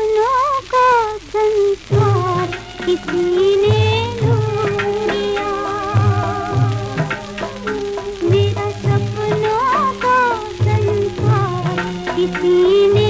सपनों का संसार किसी ने मेरा सपनों का संसार किसी ने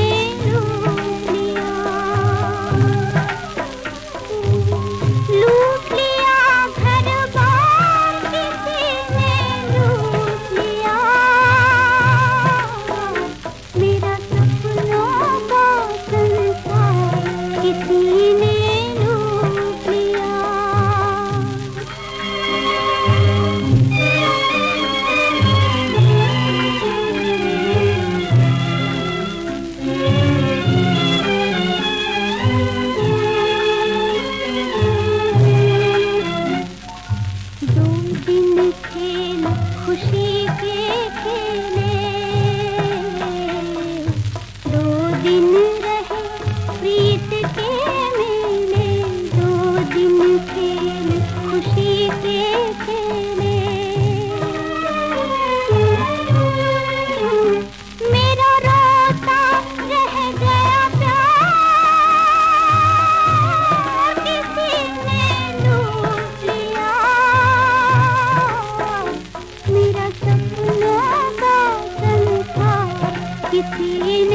sim लिखिए